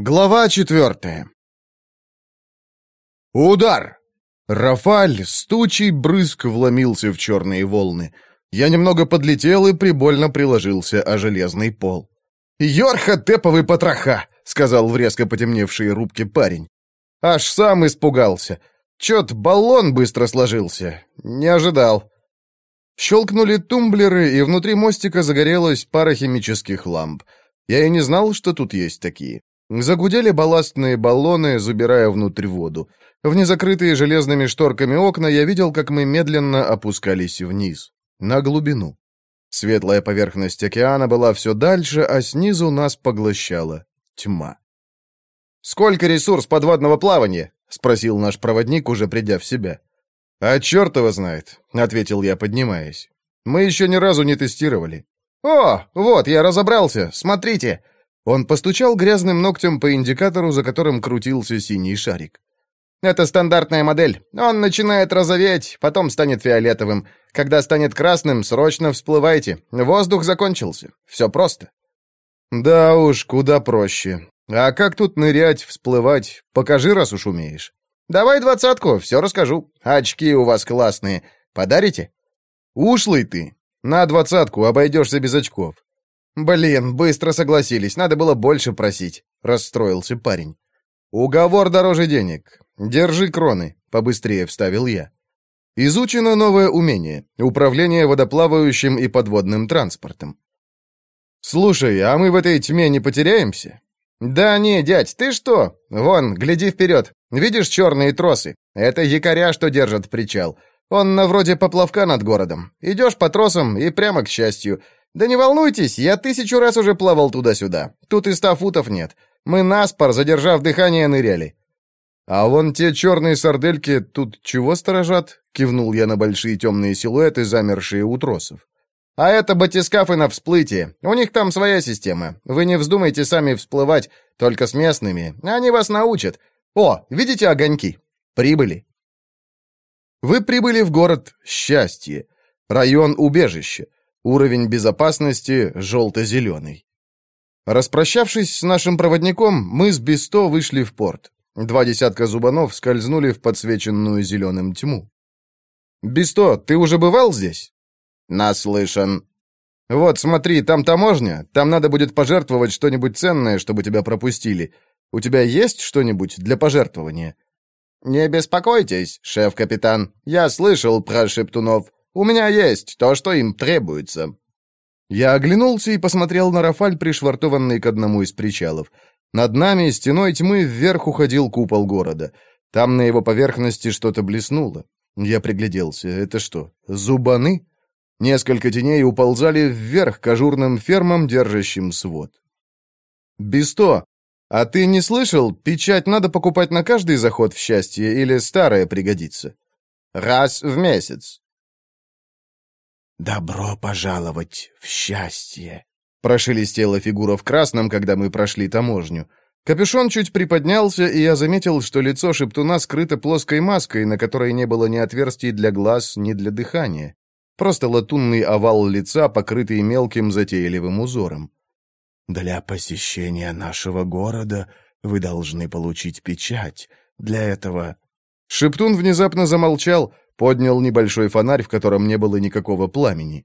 Глава четвертая. Удар! Рафаль с тучей брызг вломился в черные волны. Я немного подлетел и прибольно приложился о железный пол. «Йорха теповый потроха!» — сказал в резко потемневшие рубки парень. Аж сам испугался. Чет баллон быстро сложился. Не ожидал. Щелкнули тумблеры, и внутри мостика загорелась пара химических ламп. Я и не знал, что тут есть такие. Загудели балластные баллоны, забирая внутрь воду. В незакрытые железными шторками окна я видел, как мы медленно опускались вниз, на глубину. Светлая поверхность океана была все дальше, а снизу нас поглощала тьма. «Сколько ресурс подводного плавания?» — спросил наш проводник, уже придя в себя. «А черт его знает», — ответил я, поднимаясь. «Мы еще ни разу не тестировали». «О, вот, я разобрался, смотрите!» Он постучал грязным ногтем по индикатору, за которым крутился синий шарик. «Это стандартная модель. Он начинает розоветь, потом станет фиолетовым. Когда станет красным, срочно всплывайте. Воздух закончился. Все просто». «Да уж, куда проще. А как тут нырять, всплывать? Покажи, раз уж умеешь». «Давай двадцатку, все расскажу. Очки у вас классные. Подарите?» «Ушлый ты. На двадцатку обойдешься без очков. «Блин, быстро согласились, надо было больше просить», — расстроился парень. «Уговор дороже денег. Держи кроны», — побыстрее вставил я. Изучено новое умение — управление водоплавающим и подводным транспортом. «Слушай, а мы в этой тьме не потеряемся?» «Да не, дядь, ты что? Вон, гляди вперед. Видишь черные тросы? Это якоря, что держат причал. Он на вроде поплавка над городом. Идешь по тросам и прямо к счастью. «Да не волнуйтесь, я тысячу раз уже плавал туда-сюда. Тут и ста футов нет. Мы наспор, задержав дыхание, ныряли». «А вон те черные сардельки тут чего сторожат?» — кивнул я на большие темные силуэты, замершие у тросов. «А это батискафы на всплытие. У них там своя система. Вы не вздумайте сами всплывать, только с местными. Они вас научат. О, видите огоньки? Прибыли». Вы прибыли в город Счастье, район убежища. Уровень безопасности желто-зеленый. Распрощавшись с нашим проводником, мы с Бесто вышли в порт. Два десятка зубанов скользнули в подсвеченную зеленым тьму. «Бесто, ты уже бывал здесь?» «Наслышан». «Вот, смотри, там таможня. Там надо будет пожертвовать что-нибудь ценное, чтобы тебя пропустили. У тебя есть что-нибудь для пожертвования?» «Не беспокойтесь, шеф-капитан. Я слышал про шептунов. У меня есть то, что им требуется». Я оглянулся и посмотрел на Рафаль, пришвартованный к одному из причалов. Над нами стеной тьмы вверх уходил купол города. Там на его поверхности что-то блеснуло. Я пригляделся. Это что, зубаны? Несколько теней уползали вверх к ажурным фермам, держащим свод. «Бесто, а ты не слышал, печать надо покупать на каждый заход в счастье или старая пригодится?» «Раз в месяц», «Добро пожаловать в счастье!» Прошелестела фигура в красном, когда мы прошли таможню. Капюшон чуть приподнялся, и я заметил, что лицо шептуна скрыто плоской маской, на которой не было ни отверстий для глаз, ни для дыхания. Просто латунный овал лица, покрытый мелким затейливым узором. «Для посещения нашего города вы должны получить печать. Для этого...» Шептун внезапно замолчал, Поднял небольшой фонарь, в котором не было никакого пламени.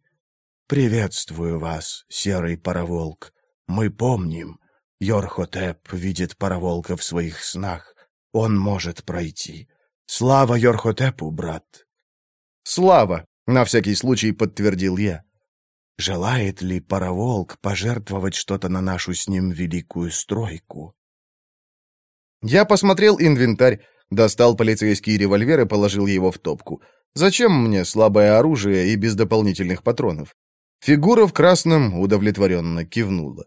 «Приветствую вас, серый пароволк. Мы помним. Йорхотеп видит пароволка в своих снах. Он может пройти. Слава Йорхотепу, брат!» «Слава!» — на всякий случай подтвердил я. «Желает ли пароволк пожертвовать что-то на нашу с ним великую стройку?» Я посмотрел инвентарь, Достал полицейский револьвер и положил его в топку. Зачем мне слабое оружие и без дополнительных патронов? Фигура в красном удовлетворенно кивнула.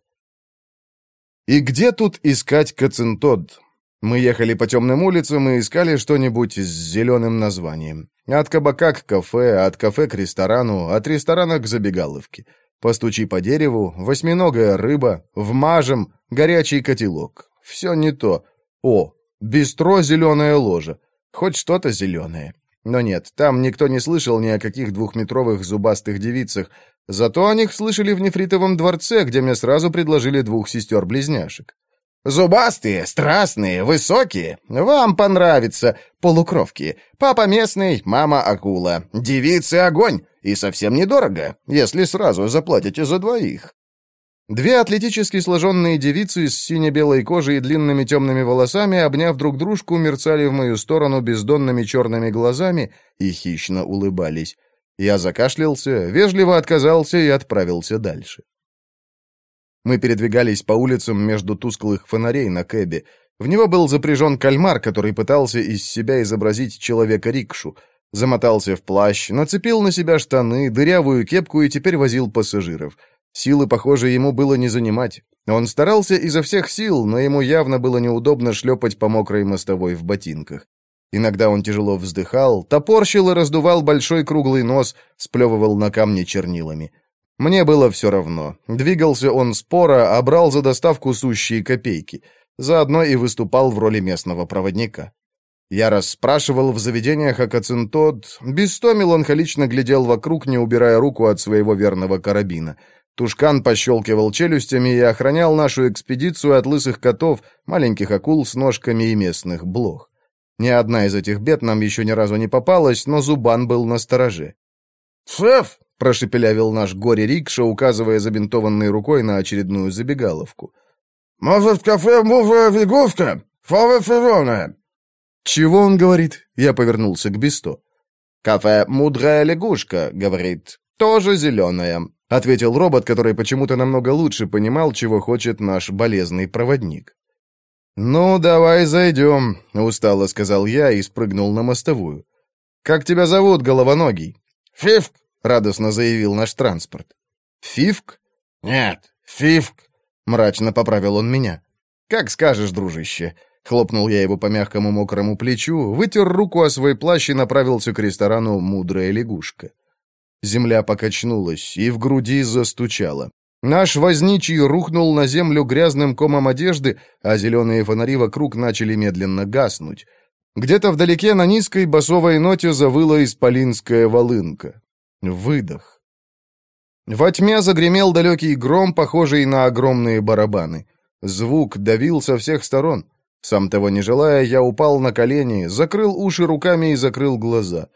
И где тут искать Кацинтод? Мы ехали по темным улицам и искали что-нибудь с зеленым названием. От кабака к кафе, от кафе к ресторану, от ресторана к забегаловке. Постучи по дереву, восьминогая рыба, вмажем, горячий котелок. Все не то. О, Бистро «Зеленая ложа». Хоть что-то зеленое. Но нет, там никто не слышал ни о каких двухметровых зубастых девицах. Зато о них слышали в нефритовом дворце, где мне сразу предложили двух сестер-близняшек. Зубастые, страстные, высокие. Вам понравится. Полукровки. Папа местный, мама акула. Девицы огонь. И совсем недорого, если сразу заплатите за двоих. Две атлетически сложенные девицы с сине-белой кожей и длинными темными волосами, обняв друг дружку, мерцали в мою сторону бездонными черными глазами и хищно улыбались. Я закашлялся, вежливо отказался и отправился дальше. Мы передвигались по улицам между тусклых фонарей на кэбе. В него был запряжен кальмар, который пытался из себя изобразить человека-рикшу. Замотался в плащ, нацепил на себя штаны, дырявую кепку и теперь возил пассажиров. Силы, похоже, ему было не занимать. Он старался изо всех сил, но ему явно было неудобно шлепать по мокрой мостовой в ботинках. Иногда он тяжело вздыхал, топорщил и раздувал большой круглый нос, сплевывал на камни чернилами. Мне было все равно. Двигался он споро, а брал за доставку сущие копейки. Заодно и выступал в роли местного проводника. Я расспрашивал в заведениях о Кацинтод, без сто меланхолично глядел вокруг, не убирая руку от своего верного карабина. Тушкан пощелкивал челюстями и охранял нашу экспедицию от лысых котов, маленьких акул с ножками и местных блох. Ни одна из этих бед нам еще ни разу не попалась, но Зубан был на стороже. «Шеф!» — прошепелявил наш горе-рикша, указывая забинтованной рукой на очередную забегаловку. «Может, кафе мужа лягушка? Фава фероная?» «Чего он говорит?» — я повернулся к Бесто. «Кафе «Мудрая лягушка», — говорит, — «тоже зеленая», — ответил робот, который почему-то намного лучше понимал, чего хочет наш болезный проводник. «Ну, давай зайдем», — устало сказал я и спрыгнул на мостовую. «Как тебя зовут, головоногий?» «Фифк», — радостно заявил наш транспорт. «Фивк?» «Нет, Фифк», — мрачно поправил он меня. «Как скажешь, дружище». Хлопнул я его по мягкому мокрому плечу, вытер руку о свой плащ и направился к ресторану «Мудрая лягушка». Земля покачнулась и в груди застучала. Наш возничий рухнул на землю грязным комом одежды, а зеленые фонари вокруг начали медленно гаснуть. Где-то вдалеке на низкой басовой ноте завыла исполинская волынка. Выдох. Во тьме загремел далекий гром, похожий на огромные барабаны. Звук давил со всех сторон. Сам того не желая, я упал на колени, закрыл уши руками и закрыл глаза.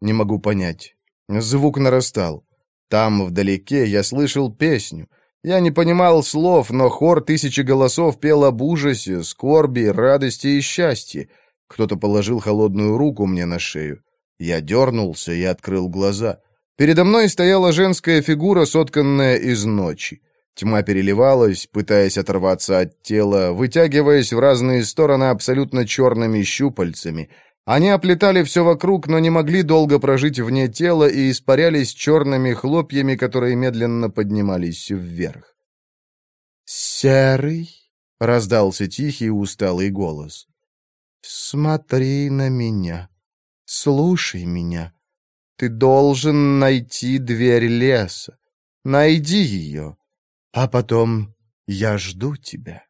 Не могу понять. Звук нарастал. Там, вдалеке, я слышал песню. Я не понимал слов, но хор тысячи голосов пел об ужасе, скорби, радости и счастье. Кто-то положил холодную руку мне на шею. Я дернулся и открыл глаза. Передо мной стояла женская фигура, сотканная из ночи. Тьма переливалась, пытаясь оторваться от тела, вытягиваясь в разные стороны абсолютно черными щупальцами. Они оплетали все вокруг, но не могли долго прожить вне тела и испарялись черными хлопьями, которые медленно поднимались вверх. «Серый?» — раздался тихий усталый голос. «Смотри на меня, слушай меня. Ты должен найти дверь леса. Найди ее. А потом я жду тебя.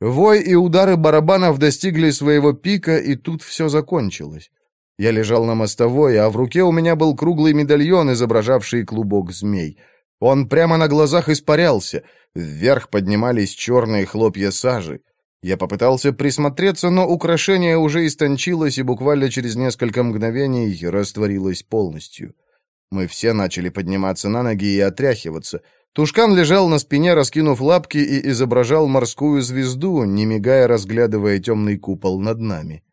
Вой и удары барабанов достигли своего пика, и тут все закончилось. Я лежал на мостовой, а в руке у меня был круглый медальон, изображавший клубок змей. Он прямо на глазах испарялся. Вверх поднимались черные хлопья сажи. Я попытался присмотреться, но украшение уже истончилось и буквально через несколько мгновений растворилось полностью. Мы все начали подниматься на ноги и отряхиваться — Тушкан лежал на спине, раскинув лапки, и изображал морскую звезду, не мигая, разглядывая темный купол над нами.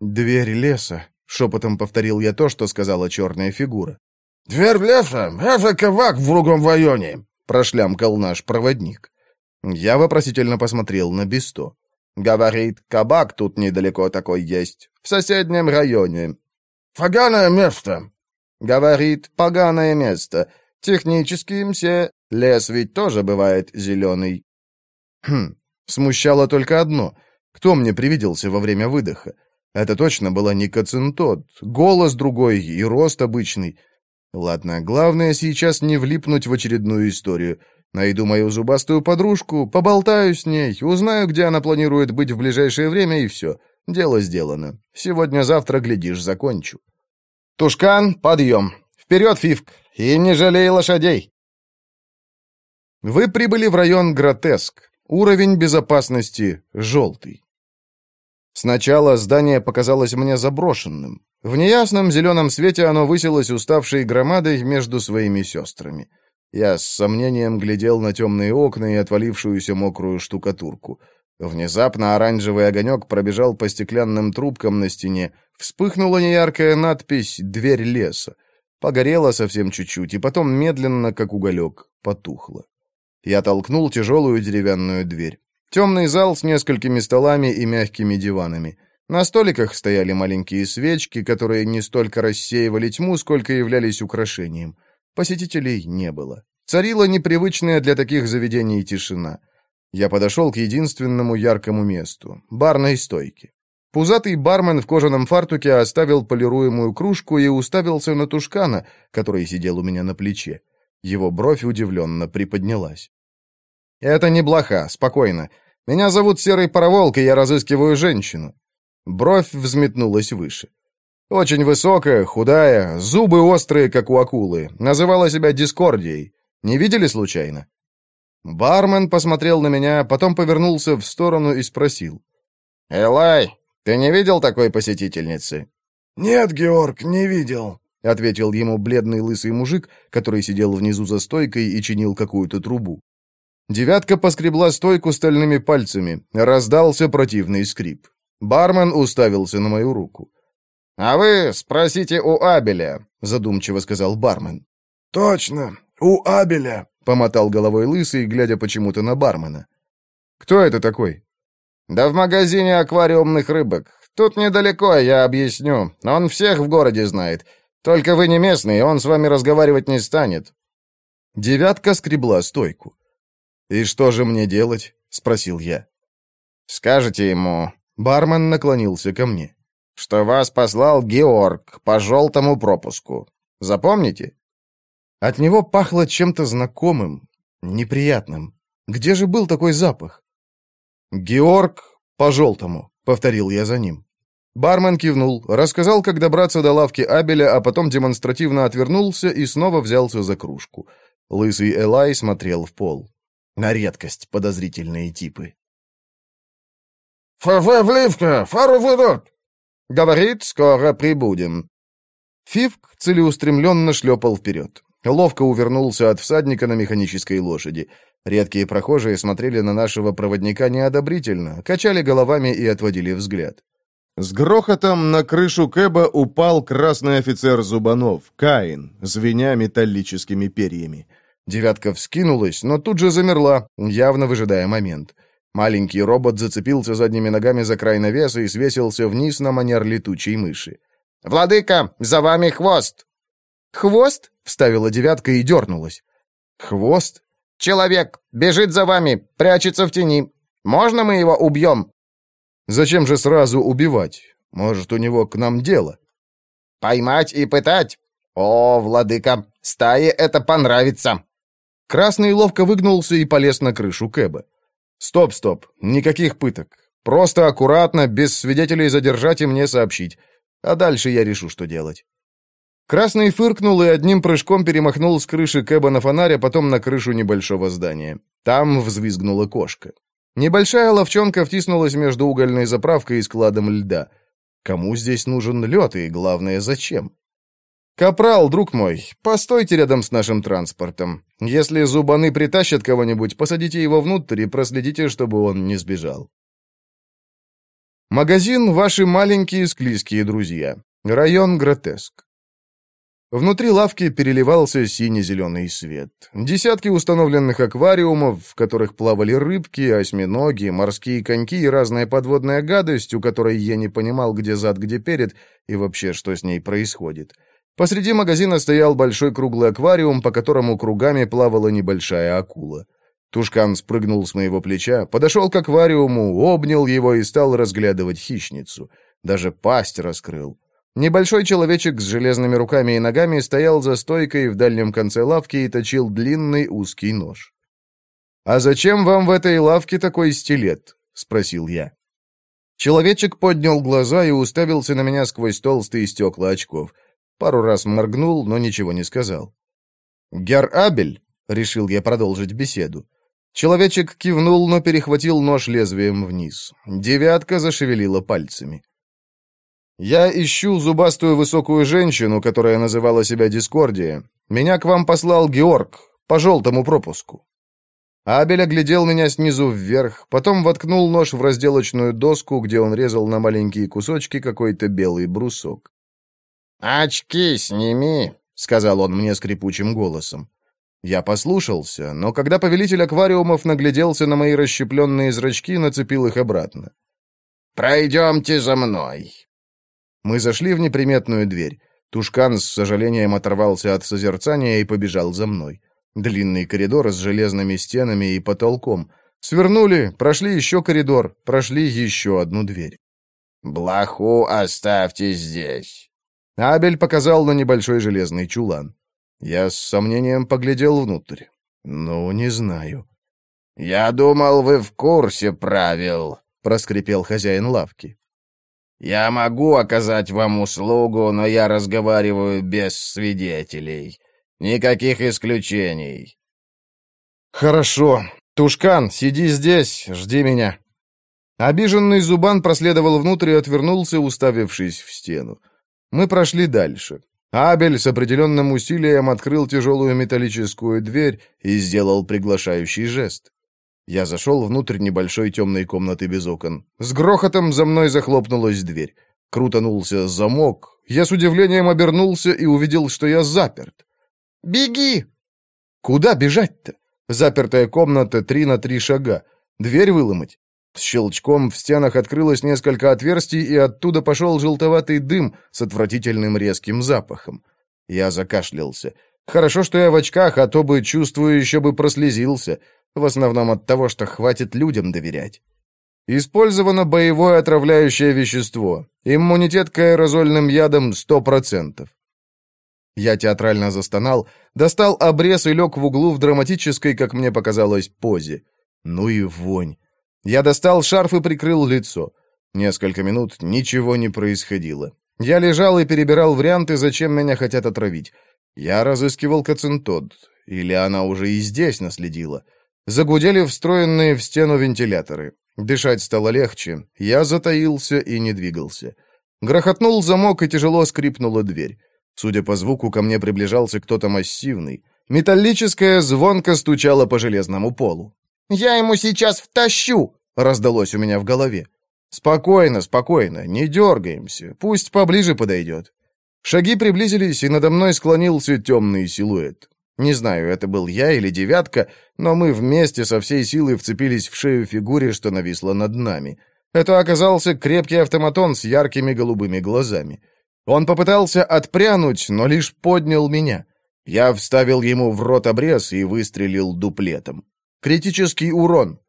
«Дверь леса», — шепотом повторил я то, что сказала черная фигура. «Дверь леса? Это кавак в другом районе», — прошлямкал наш проводник. Я вопросительно посмотрел на Бесто. «Говорит, кабак тут недалеко такой есть, в соседнем районе». «Поганое место». «Говорит, поганое место. Технически, мсе, лес ведь тоже бывает зеленый. Хм, смущало только одно. Кто мне привиделся во время выдоха? Это точно была не Кацинтот. Голос другой и рост обычный. Ладно, главное сейчас не влипнуть в очередную историю. Найду мою зубастую подружку, поболтаю с ней, узнаю, где она планирует быть в ближайшее время, и все. Дело сделано. Сегодня-завтра, глядишь, закончу. Тушкан, подъем. Вперед, Фивк. И не жалей лошадей. Вы прибыли в район Гротеск. Уровень безопасности — желтый. Сначала здание показалось мне заброшенным. В неясном зеленом свете оно высилось уставшей громадой между своими сестрами. Я с сомнением глядел на темные окна и отвалившуюся мокрую штукатурку. Внезапно оранжевый огонек пробежал по стеклянным трубкам на стене, вспыхнула неяркая надпись «Дверь леса». Погорела совсем чуть-чуть, и потом медленно, как уголек, потухла. Я толкнул тяжелую деревянную дверь. Темный зал с несколькими столами и мягкими диванами. На столиках стояли маленькие свечки, которые не столько рассеивали тьму, сколько являлись украшением. Посетителей не было. Царила непривычная для таких заведений тишина. Я подошел к единственному яркому месту — барной стойке. Пузатый бармен в кожаном фартуке оставил полируемую кружку и уставился на тушкана, который сидел у меня на плече. Его бровь удивленно приподнялась. «Это не блоха, спокойно. Меня зовут Серый Пароволк, и я разыскиваю женщину». Бровь взметнулась выше. Очень высокая, худая, зубы острые, как у акулы. Называла себя Дискордией. Не видели случайно? Бармен посмотрел на меня, потом повернулся в сторону и спросил. «Элай, ты не видел такой посетительницы?» «Нет, Георг, не видел», — ответил ему бледный лысый мужик, который сидел внизу за стойкой и чинил какую-то трубу. Девятка поскребла стойку стальными пальцами. Раздался противный скрип. Бармен уставился на мою руку. «А вы спросите у Абеля», — задумчиво сказал бармен. «Точно, у Абеля», — помотал головой лысый, глядя почему-то на бармена. «Кто это такой?» «Да в магазине аквариумных рыбок. Тут недалеко, я объясню. Он всех в городе знает. Только вы не местный, он с вами разговаривать не станет». Девятка скребла стойку. «И что же мне делать?» — спросил я. «Скажете ему...» Бармен наклонился ко мне что вас послал Георг по желтому пропуску. Запомните?» От него пахло чем-то знакомым, неприятным. Где же был такой запах? «Георг по желтому», — повторил я за ним. Бармен кивнул, рассказал, как добраться до лавки Абеля, а потом демонстративно отвернулся и снова взялся за кружку. Лысый Элай смотрел в пол. На редкость подозрительные типы. «Фа-фа, вливка! Фару выйдут!» Говорит, скоро прибудем». Фивк целеустремленно шлепал вперед. Ловко увернулся от всадника на механической лошади. Редкие прохожие смотрели на нашего проводника неодобрительно, качали головами и отводили взгляд. С грохотом на крышу Кэба упал красный офицер Зубанов, Каин, звеня металлическими перьями. Девятка вскинулась, но тут же замерла, явно выжидая момент. Маленький робот зацепился задними ногами за край навеса и свесился вниз на манер летучей мыши. «Владыка, за вами хвост!» «Хвост?» — вставила девятка и дернулась. «Хвост?» «Человек! Бежит за вами! Прячется в тени! Можно мы его убьем?» «Зачем же сразу убивать? Может, у него к нам дело?» «Поймать и пытать? О, владыка, стае это понравится!» Красный ловко выгнулся и полез на крышу Кэба. «Стоп, стоп, никаких пыток. Просто аккуратно, без свидетелей задержать и мне сообщить. А дальше я решу, что делать». Красный фыркнул и одним прыжком перемахнул с крыши Кэба на фонарь, а потом на крышу небольшого здания. Там взвизгнула кошка. Небольшая ловчонка втиснулась между угольной заправкой и складом льда. Кому здесь нужен лед и, главное, зачем? «Капрал, друг мой, постойте рядом с нашим транспортом. Если зубаны притащат кого-нибудь, посадите его внутрь и проследите, чтобы он не сбежал». Магазин «Ваши маленькие склизкие друзья». Район Гротеск. Внутри лавки переливался сине-зеленый свет. Десятки установленных аквариумов, в которых плавали рыбки, осьминоги, морские коньки и разная подводная гадость, у которой я не понимал, где зад, где перед, и вообще, что с ней происходит. Посреди магазина стоял большой круглый аквариум, по которому кругами плавала небольшая акула. Тушкан спрыгнул с моего плеча, подошел к аквариуму, обнял его и стал разглядывать хищницу. Даже пасть раскрыл. Небольшой человечек с железными руками и ногами стоял за стойкой в дальнем конце лавки и точил длинный узкий нож. «А зачем вам в этой лавке такой стилет?» — спросил я. Человечек поднял глаза и уставился на меня сквозь толстые стекла очков — Пару раз моргнул, но ничего не сказал. «Гер Абель», — решил я продолжить беседу, — Человечек кивнул, но перехватил нож лезвием вниз. Девятка зашевелила пальцами. «Я ищу зубастую высокую женщину, которая называла себя Дискордия. Меня к вам послал Георг, по желтому пропуску». Абель оглядел меня снизу вверх, потом воткнул нож в разделочную доску, где он резал на маленькие кусочки какой-то белый брусок. «Очки сними», — сказал он мне скрипучим голосом. Я послушался, но когда повелитель аквариумов нагляделся на мои расщепленные зрачки, нацепил их обратно. «Пройдемте за мной». Мы зашли в неприметную дверь. Тушкан с сожалением оторвался от созерцания и побежал за мной. Длинный коридор с железными стенами и потолком. Свернули, прошли еще коридор, прошли еще одну дверь. «Блоху оставьте здесь». Абель показал на небольшой железный чулан. Я с сомнением поглядел внутрь. Ну, не знаю. «Я думал, вы в курсе правил», — проскрипел хозяин лавки. «Я могу оказать вам услугу, но я разговариваю без свидетелей. Никаких исключений». «Хорошо. Тушкан, сиди здесь, жди меня». Обиженный Зубан проследовал внутрь и отвернулся, уставившись в стену. Мы прошли дальше. Абель с определенным усилием открыл тяжелую металлическую дверь и сделал приглашающий жест. Я зашел внутрь небольшой темной комнаты без окон. С грохотом за мной захлопнулась дверь. Крутанулся замок. Я с удивлением обернулся и увидел, что я заперт. «Беги!» «Куда бежать-то? Запертая комната три на три шага. Дверь выломать. С щелчком в стенах открылось несколько отверстий, и оттуда пошел желтоватый дым с отвратительным резким запахом. Я закашлялся. Хорошо, что я в очках, а то бы, чувствую, еще бы прослезился. В основном от того, что хватит людям доверять. Использовано боевое отравляющее вещество. Иммунитет к аэрозольным ядам 100%. Я театрально застонал, достал обрез и лег в углу в драматической, как мне показалось, позе. Ну и вонь. Я достал шарф и прикрыл лицо. Несколько минут ничего не происходило. Я лежал и перебирал варианты, зачем меня хотят отравить. Я разыскивал Кацинтод. Или она уже и здесь наследила. Загудели встроенные в стену вентиляторы. Дышать стало легче. Я затаился и не двигался. Грохотнул замок, и тяжело скрипнула дверь. Судя по звуку, ко мне приближался кто-то массивный. Металлическая звонко стучала по железному полу. «Я ему сейчас втащу!» — раздалось у меня в голове. «Спокойно, спокойно, не дергаемся, пусть поближе подойдет». Шаги приблизились, и надо мной склонился темный силуэт. Не знаю, это был я или девятка, но мы вместе со всей силой вцепились в шею фигуре, что нависла над нами. Это оказался крепкий автоматон с яркими голубыми глазами. Он попытался отпрянуть, но лишь поднял меня. Я вставил ему в рот обрез и выстрелил дуплетом. Критический урон.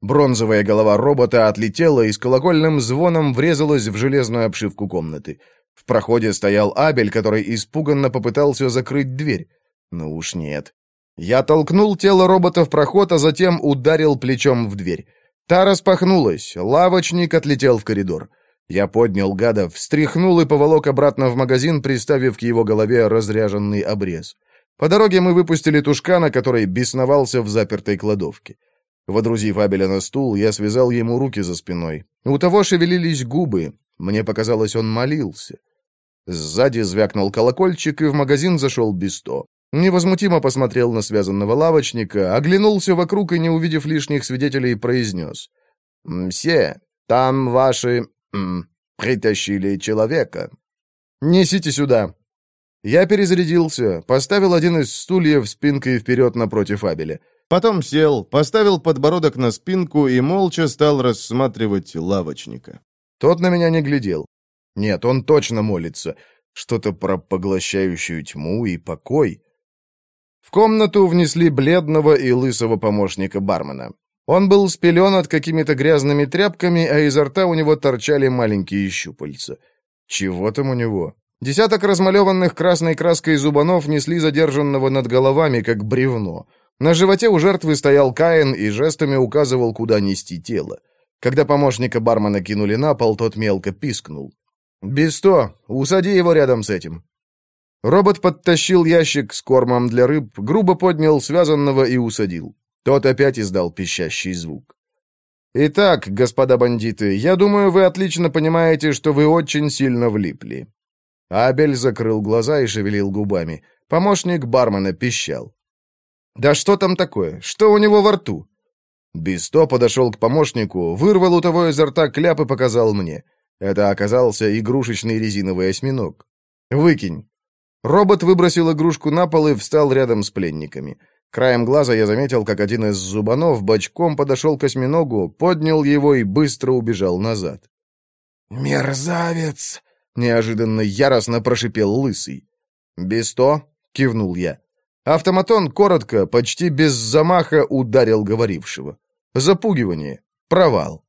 Бронзовая голова робота отлетела и с колокольным звоном врезалась в железную обшивку комнаты. В проходе стоял Абель, который испуганно попытался закрыть дверь. Ну уж нет. Я толкнул тело робота в проход, а затем ударил плечом в дверь. Та распахнулась, лавочник отлетел в коридор. Я поднял гада, встряхнул и поволок обратно в магазин, приставив к его голове разряженный обрез. По дороге мы выпустили тушкана, который бесновался в запертой кладовке. Водрузив Абеля на стул, я связал ему руки за спиной. У того шевелились губы. Мне показалось, он молился. Сзади звякнул колокольчик, и в магазин зашел Бесто. Невозмутимо посмотрел на связанного лавочника, оглянулся вокруг и, не увидев лишних свидетелей, произнес. «Мсье, там ваши... М, притащили человека». «Несите сюда». Я перезарядился, поставил один из стульев спинкой вперед напротив Абеля. Потом сел, поставил подбородок на спинку и молча стал рассматривать лавочника. Тот на меня не глядел. Нет, он точно молится. Что-то про поглощающую тьму и покой. В комнату внесли бледного и лысого помощника бармена. Он был спелен какими-то грязными тряпками, а изо рта у него торчали маленькие щупальца. Чего там у него? Десяток размалеванных красной краской зубанов несли задержанного над головами, как бревно — на животе у жертвы стоял Каин и жестами указывал, куда нести тело. Когда помощника бармена кинули на пол, тот мелко пискнул. «Бесто, усади его рядом с этим». Робот подтащил ящик с кормом для рыб, грубо поднял связанного и усадил. Тот опять издал пищащий звук. «Итак, господа бандиты, я думаю, вы отлично понимаете, что вы очень сильно влипли». Абель закрыл глаза и шевелил губами. Помощник бармена пищал. «Да что там такое? Что у него во рту?» Бесто подошел к помощнику, вырвал у того изо рта кляп и показал мне. Это оказался игрушечный резиновый осьминог. «Выкинь». Робот выбросил игрушку на пол и встал рядом с пленниками. Краем глаза я заметил, как один из зубанов бочком подошел к осьминогу, поднял его и быстро убежал назад. «Мерзавец!» — неожиданно яростно прошипел лысый. «Бесто?» — кивнул я. Автоматон коротко, почти без замаха ударил говорившего. Запугивание. Провал.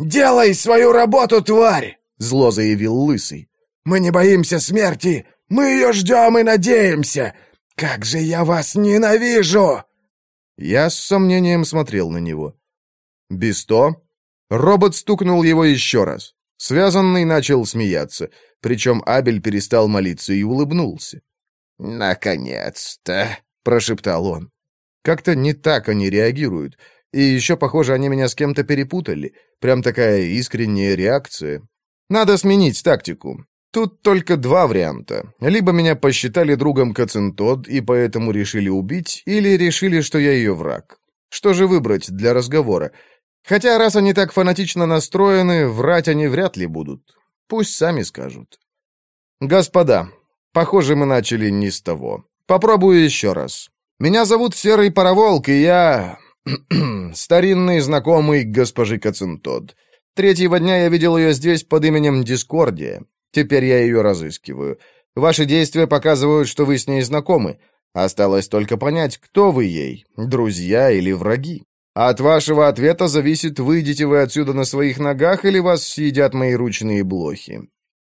«Делай свою работу, тварь!» — зло заявил Лысый. «Мы не боимся смерти! Мы ее ждем и надеемся! Как же я вас ненавижу!» Я с сомнением смотрел на него. «Бесто?» Робот стукнул его еще раз. Связанный начал смеяться, причем Абель перестал молиться и улыбнулся. «Наконец-то!» — прошептал он. Как-то не так они реагируют. И еще, похоже, они меня с кем-то перепутали. Прям такая искренняя реакция. Надо сменить тактику. Тут только два варианта. Либо меня посчитали другом Кацинтод и поэтому решили убить, или решили, что я ее враг. Что же выбрать для разговора? Хотя, раз они так фанатично настроены, врать они вряд ли будут. Пусть сами скажут. Господа, Похоже, мы начали не с того. Попробую еще раз. Меня зовут Серый Пароволк, и я... старинный знакомый госпожи Кацинтод. Третьего дня я видел ее здесь под именем Дискордия. Теперь я ее разыскиваю. Ваши действия показывают, что вы с ней знакомы. Осталось только понять, кто вы ей, друзья или враги. От вашего ответа зависит, выйдете вы отсюда на своих ногах или вас съедят мои ручные блохи.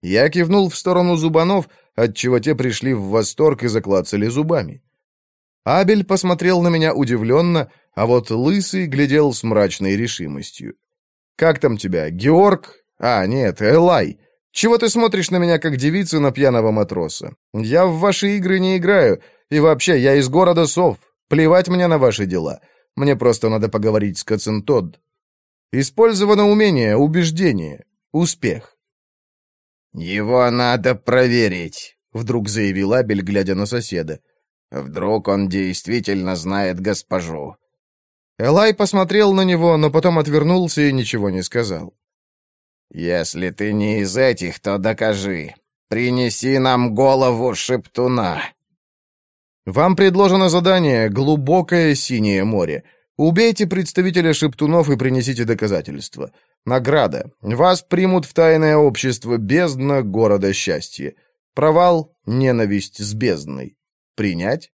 Я кивнул в сторону зубанов, отчего те пришли в восторг и заклацали зубами. Абель посмотрел на меня удивленно, а вот Лысый глядел с мрачной решимостью. «Как там тебя, Георг? А, нет, Элай. Чего ты смотришь на меня, как девица на пьяного матроса? Я в ваши игры не играю, и вообще, я из города Сов. Плевать мне на ваши дела. Мне просто надо поговорить с Кацинтод. Использовано умение, убеждение, успех. «Его надо проверить», — вдруг заявил Абель, глядя на соседа. «Вдруг он действительно знает госпожу». Элай посмотрел на него, но потом отвернулся и ничего не сказал. «Если ты не из этих, то докажи. Принеси нам голову шептуна». «Вам предложено задание «Глубокое синее море». Убейте представителя шептунов и принесите доказательства. Награда. Вас примут в тайное общество бездна города счастья. Провал — ненависть с бездной. Принять?